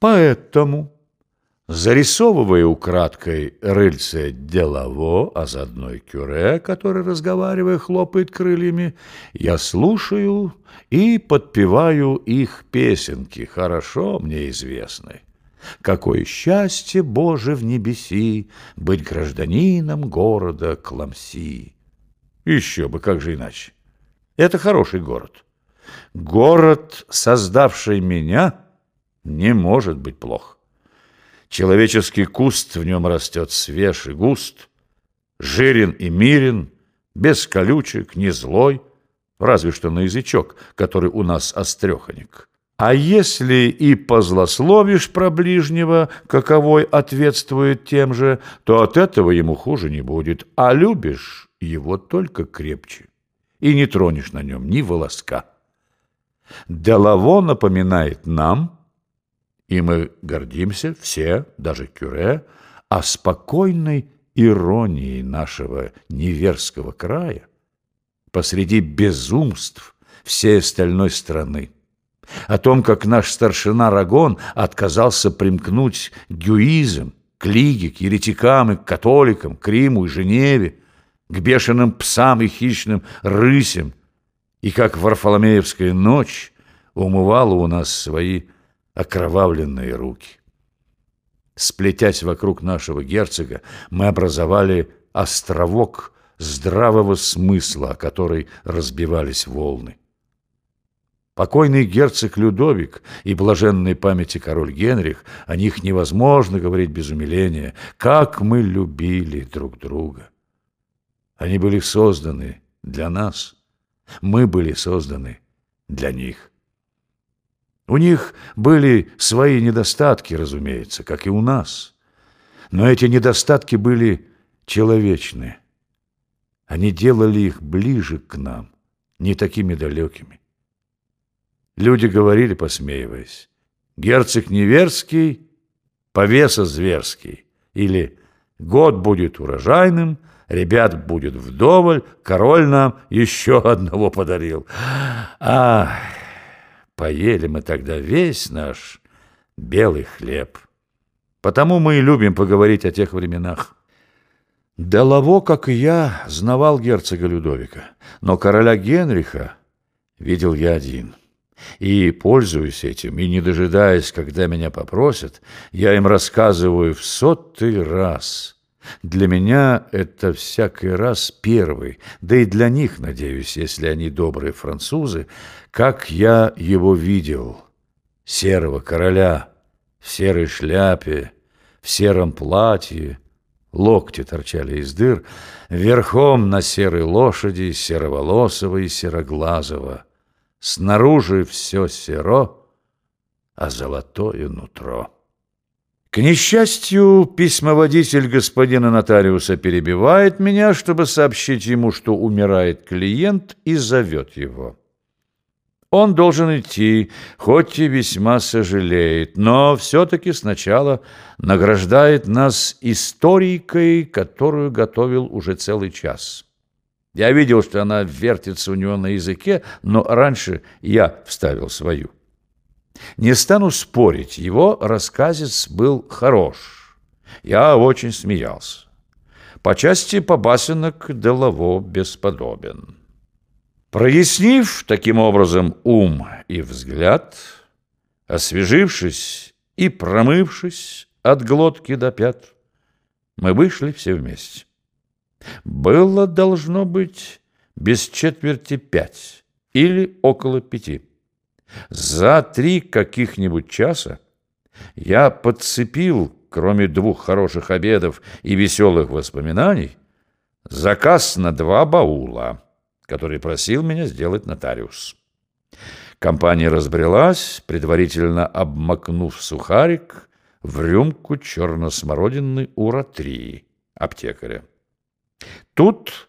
Поэтому, зарисовывая украдкой рыльце делово, а заодно и кюре, который, разговаривая, хлопает крыльями, я слушаю и подпеваю их песенки, хорошо мне известны. Какое счастье, Боже, в небеси, быть гражданином города Кламси. Еще бы, как же иначе? Это хороший город. Город, создавший меня, не может быть плох. Человеческий куст в нем растет свеж и густ, жирен и мирен, без колючек, не злой, разве что на язычок, который у нас остреханик. А если и позлословишь про ближнего, каковой ответствует тем же, то от этого ему хуже не будет, а любишь его только крепче и не тронешь на нем ни волоска. Делаво напоминает нам, и мы гордимся, все, даже Кюре, о спокойной иронии нашего неверского края посреди безумств всей остальной страны. О том, как наш старшина Рагон отказался примкнуть к гюизам, к лиге, к еретикам и к католикам, к Риму и Женеве, к бешеным псам и хищным рысям, и как Варфоломеевская ночь умывала у нас свои окровавленные руки. Сплетясь вокруг нашего герцога, мы образовали островок здравого смысла, о который разбивались волны. Покойный герцог Людовик и блаженной памяти король Генрих, о них невозможно говорить без умиления, как мы любили друг друга. Они были созданы для нас, мы были созданы для них. У них были свои недостатки, разумеется, как и у нас. Но эти недостатки были человечны. Они делали их ближе к нам, не такими далекими. Люди говорили, посмеиваясь, «Герцог Неверский, повеса зверский» или «Год будет урожайным, ребят будет вдоволь, король нам еще одного подарил». Ах! Поели мы тогда весь наш белый хлеб. Потому мы и любим поговорить о тех временах. Делово, как и я, знавал герцога Людовика, но короля Генриха видел я один. И, пользуясь этим, и не дожидаясь, когда меня попросят, я им рассказываю в сотый раз. Для меня это всякий раз первый, да и для них, надеюсь, если они добрые французы, как я его видел, серого короля, в серой шляпе, в сером платье, локти торчали из дыр, верхом на серой лошади, сероволосого и сероглазого. Снаружи все серо, а золотое нутро. К несчастью, письмоводитель господина нотариуса перебивает меня, чтобы сообщить ему, что умирает клиент, и зовет его. Он должен идти, хоть и весьма сожалеет, но все-таки сначала награждает нас историкой, которую готовил уже целый час. Я видел, что она вертится у него на языке, но раньше я вставил свою. Не стану спорить, его рассказец был хорош. Я очень смеялся. По части побасенок Делаво бесподобен. Прояснив таким образом ум и взгляд, освежившись и промывшись от глотки до пят, мы вышли все вместе. Было, должно быть, без четверти пять или около пяти. За три каких-нибудь часа я подцепил, кроме двух хороших обедов и веселых воспоминаний, заказ на два баула, который просил меня сделать нотариус. Компания разбрелась, предварительно обмакнув сухарик в рюмку черносмородинной ура-3 аптекаря. Тут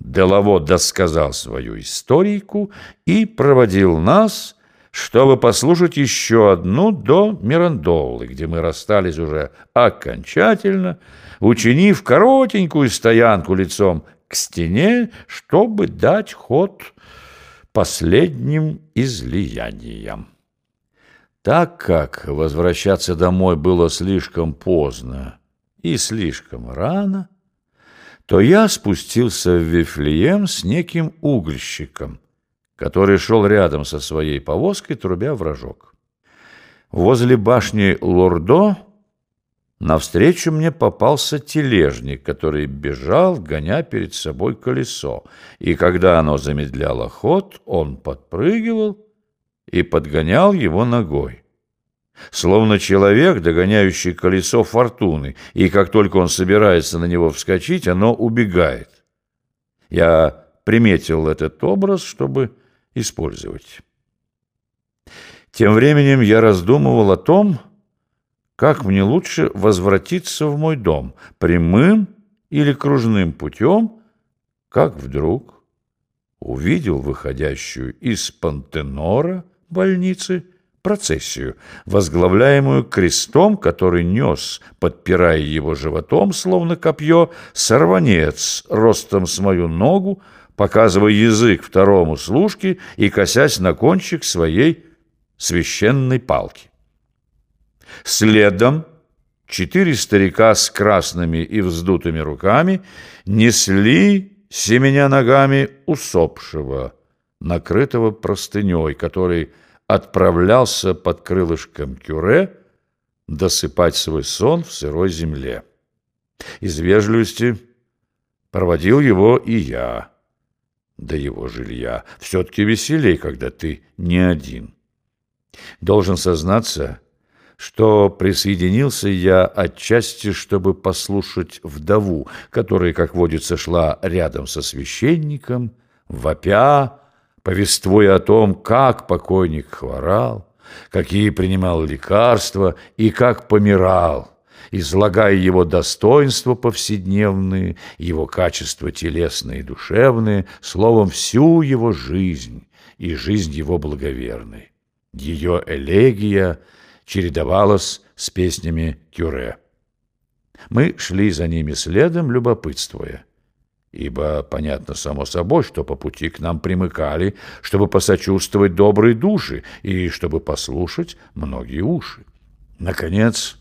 Делово досказал свою историку и проводил нас чтобы послушать еще одну до Мирандолы, где мы расстались уже окончательно, учинив коротенькую стоянку лицом к стене, чтобы дать ход последним излияниям. Так как возвращаться домой было слишком поздно и слишком рано, то я спустился в Вифлеем с неким угольщиком, который шел рядом со своей повозкой, трубя вражок. Возле башни Лордо навстречу мне попался тележник, который бежал, гоня перед собой колесо, и когда оно замедляло ход, он подпрыгивал и подгонял его ногой. Словно человек, догоняющий колесо фортуны, и как только он собирается на него вскочить, оно убегает. Я приметил этот образ, чтобы использовать. Тем временем я раздумывал о том, как мне лучше возвратиться в мой дом, прямым или кружным путем, как вдруг увидел выходящую из Пантенора больницы процессию, возглавляемую крестом, который нес, подпирая его животом, словно копье, сорванец ростом с мою ногу, показывая язык второму служке и косясь на кончик своей священной палки. Следом четыре старика с красными и вздутыми руками несли, семеня ногами, усопшего, накрытого простыней, который отправлялся под крылышком кюре досыпать свой сон в сырой земле. Из вежливости проводил его и я до его жилья. Все-таки веселей, когда ты не один. Должен сознаться, что присоединился я отчасти, чтобы послушать вдову, которая, как водится, шла рядом со священником, вопя, повествуя о том, как покойник хворал, какие принимал лекарства и как помирал, излагая его достоинства повседневные, его качества телесные и душевные, словом, всю его жизнь и жизнь его благоверной. Ее элегия чередовалась с песнями Кюре. Мы шли за ними следом, любопытствуя ибо понятно само собой, что по пути к нам примыкали, чтобы посочувствовать добрые души и чтобы послушать многие уши. Наконец,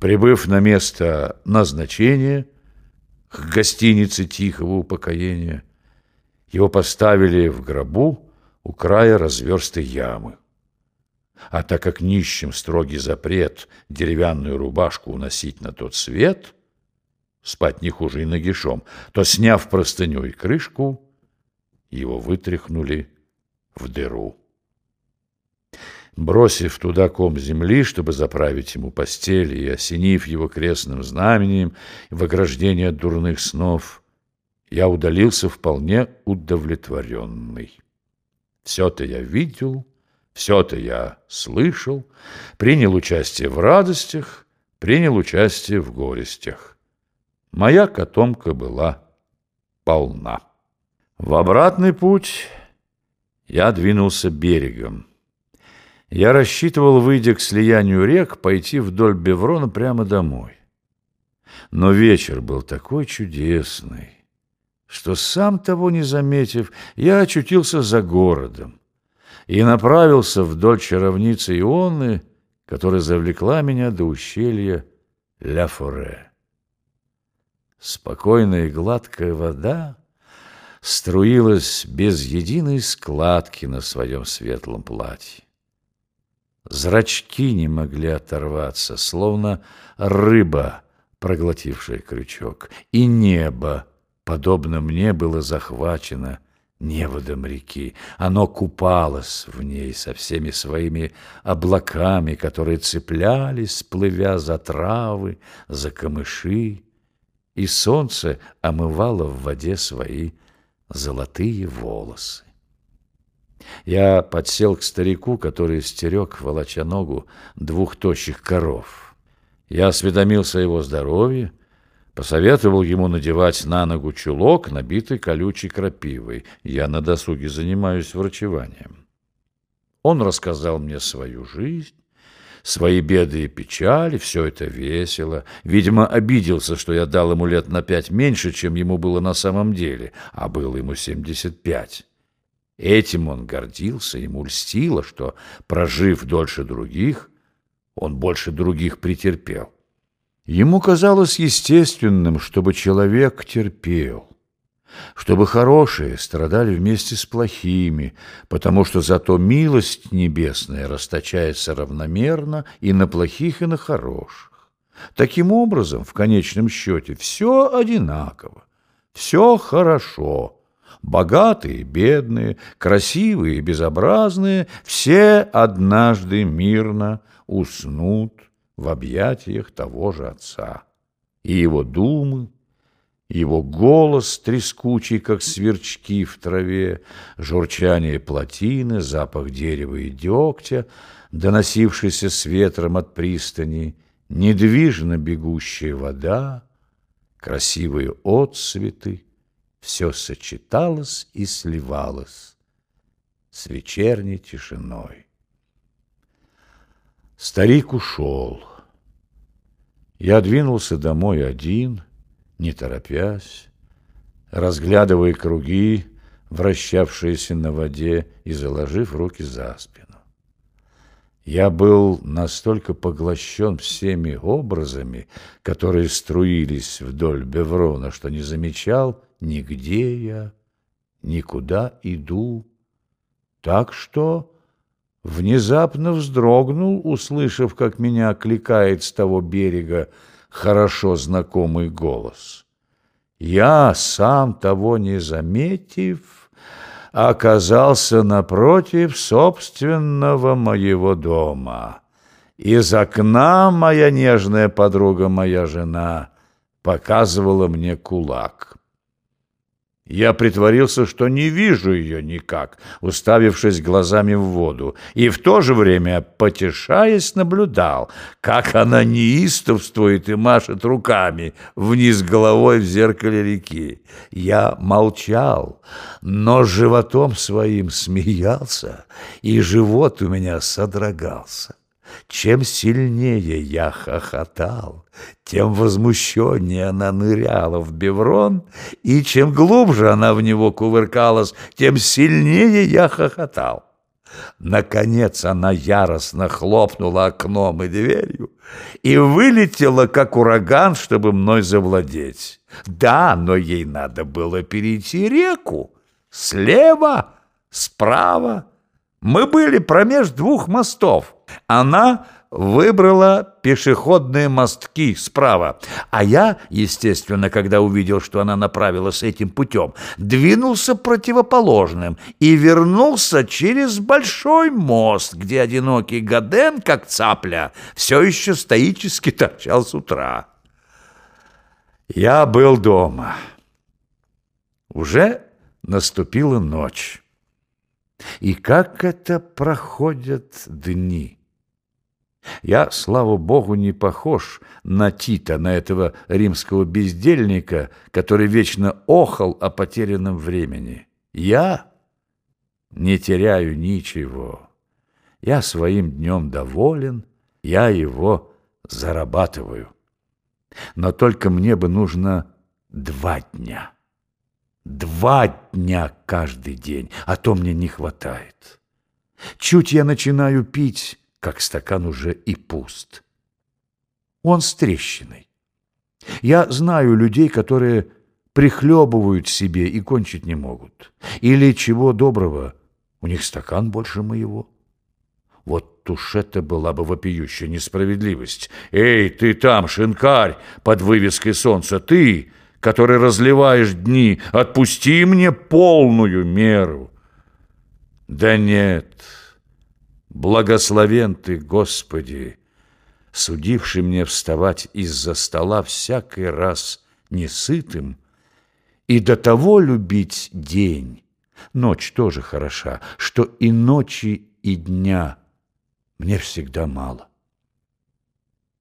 прибыв на место назначения, к гостинице тихого упокоения, его поставили в гробу у края разверстой ямы. А так как нищим строгий запрет деревянную рубашку уносить на тот свет — спать не хуже и нагишом, то, сняв простыню и крышку, его вытряхнули в дыру. Бросив туда ком земли, чтобы заправить ему постель, и осенив его крестным знамением в ограждение от дурных снов, я удалился вполне удовлетворенный. Все-то я видел, все-то я слышал, принял участие в радостях, принял участие в горестях. Моя котомка была полна. В обратный путь я двинулся берегом. Я рассчитывал, выйдя к слиянию рек, пойти вдоль Беврона прямо домой. Но вечер был такой чудесный, что, сам того не заметив, я очутился за городом и направился вдоль чаровницы Ионы, которая завлекла меня до ущелья Ля-Форе. Спокойная и гладкая вода струилась без единой складки на своем светлом платье. Зрачки не могли оторваться, словно рыба, проглотившая крючок, и небо, подобно мне, было захвачено неводом реки. Оно купалось в ней со всеми своими облаками, которые цеплялись, плывя за травы, за камыши, и солнце омывало в воде свои золотые волосы. Я подсел к старику, который стерег, волоча ногу, двух тощих коров. Я осведомился о его здоровье, посоветовал ему надевать на ногу чулок, набитый колючей крапивой. Я на досуге занимаюсь врачеванием. Он рассказал мне свою жизнь, свои беды и печали, все это весело. Видимо, обиделся, что я дал ему лет на пять меньше, чем ему было на самом деле, а было ему семьдесят пять. Этим он гордился, ему льстило, что, прожив дольше других, он больше других претерпел. Ему казалось естественным, чтобы человек терпел, чтобы хорошие страдали вместе с плохими, потому что зато милость небесная расточается равномерно и на плохих, и на хороших. Таким образом, в конечном счете, все одинаково, все хорошо. Богатые, бедные, красивые, безобразные, все однажды мирно уснут в объятиях того же отца. И его думы, его голос трескучий, как сверчки в траве, журчание плотины, запах дерева и дегтя, доносившийся с ветром от пристани, недвижно бегущая вода, красивые отцветы, все сочеталось и сливалось с вечерней тишиной. Старик ушел. Я двинулся домой один, не торопясь, разглядывая круги, вращавшиеся на воде и заложив руки за спину. Я был настолько поглощен всеми образами, которые струились вдоль Беврона, что не замечал, нигде я, никуда иду. Так что внезапно вздрогнул, услышав, как меня окликает с того берега хорошо знакомый голос. Я, сам того не заметив, оказался напротив собственного моего дома. Из окна моя нежная подруга, моя жена, показывала мне кулак. Я притворился, что не вижу ее никак, уставившись глазами в воду, и в то же время, потешаясь, наблюдал, как она неистовствует и машет руками вниз головой в зеркале реки. Я молчал, но животом своим смеялся, и живот у меня содрогался. Чем сильнее я хохотал, тем возмущеннее она ныряла в беврон, и чем глубже она в него кувыркалась, тем сильнее я хохотал. Наконец она яростно хлопнула окном и дверью и вылетела, как ураган, чтобы мной завладеть. Да, но ей надо было перейти реку. Слева, справа. Мы были промеж двух мостов. Она выбрала пешеходные мостки справа, а я, естественно, когда увидел, что она направилась этим путем, двинулся противоположным и вернулся через большой мост, где одинокий Гаден, как цапля, все еще стоически торчал с утра. Я был дома. Уже наступила ночь. И как это проходят дни? Я, слава богу, не похож на Тита, на этого римского бездельника, который вечно охал о потерянном времени. Я не теряю ничего. Я своим днем доволен, я его зарабатываю. Но только мне бы нужно два дня. Два дня каждый день, а то мне не хватает. Чуть я начинаю пить, как стакан уже и пуст. Он с трещиной. Я знаю людей, которые прихлебывают себе и кончить не могут. Или, чего доброго, у них стакан больше моего. Вот уж это была бы вопиющая несправедливость. «Эй, ты там, шинкарь, под вывеской солнца, ты, который разливаешь дни, отпусти мне полную меру!» «Да нет!» Благословен ты, Господи, судивший мне вставать из-за стола всякий раз несытым и до того любить день, ночь тоже хороша, что и ночи, и дня мне всегда мало.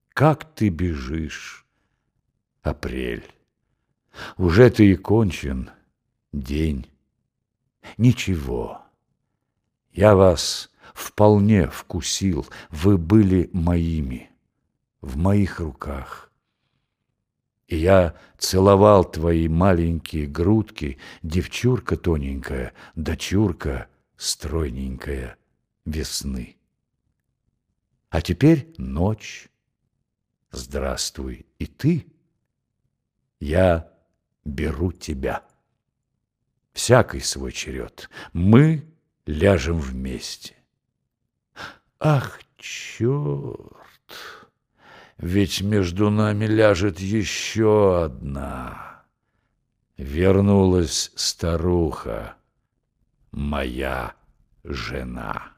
Как ты бежишь, апрель, уже ты и кончен день. Ничего, я вас вполне вкусил, вы были моими, в моих руках. И я целовал твои маленькие грудки, Девчурка тоненькая, дочурка стройненькая весны. А теперь ночь. Здравствуй и ты. Я беру тебя. Всякий свой черед. Мы ляжем вместе. Ах, черт! Ведь между нами ляжет еще одна. Вернулась старуха, моя жена.